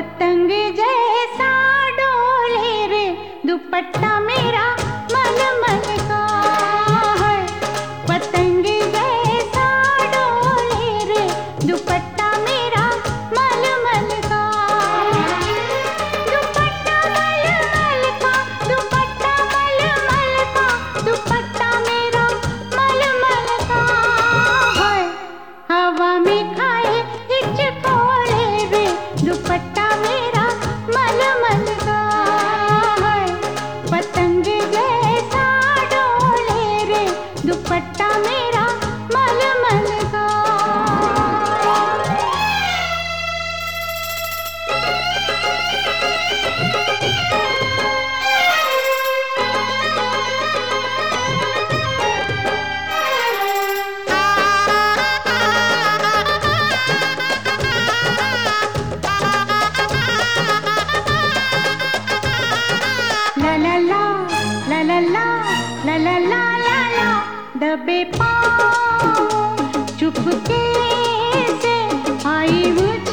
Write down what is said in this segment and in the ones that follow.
पतंग ज लबे पाओ चुपके से आई मुझे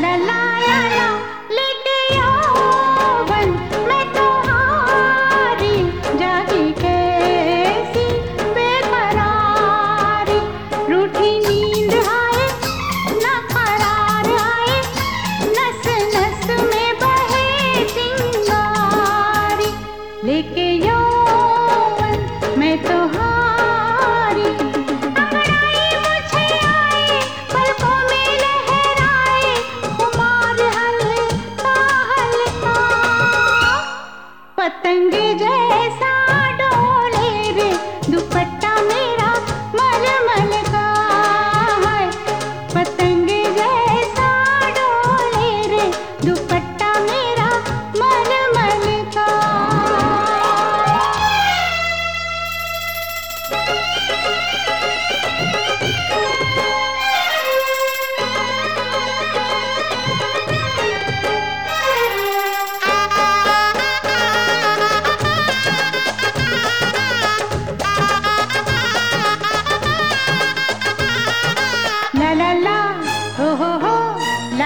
la la la.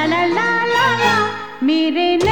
la la la la, la. Miren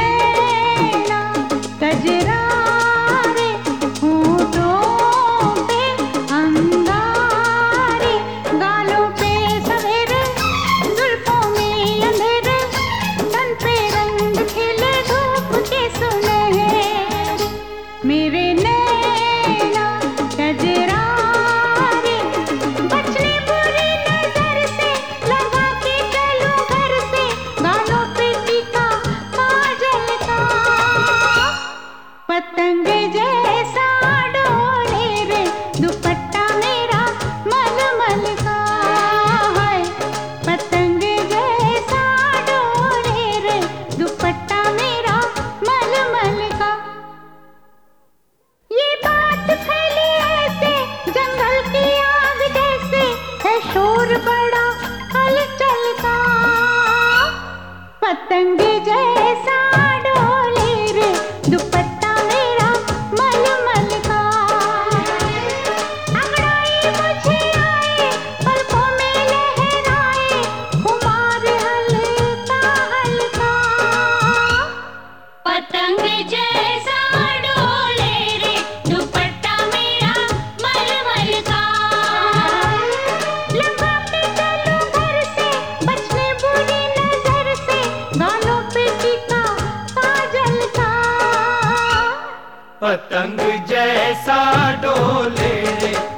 पतंग जैसा डोले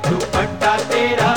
दुपट्टा तेरा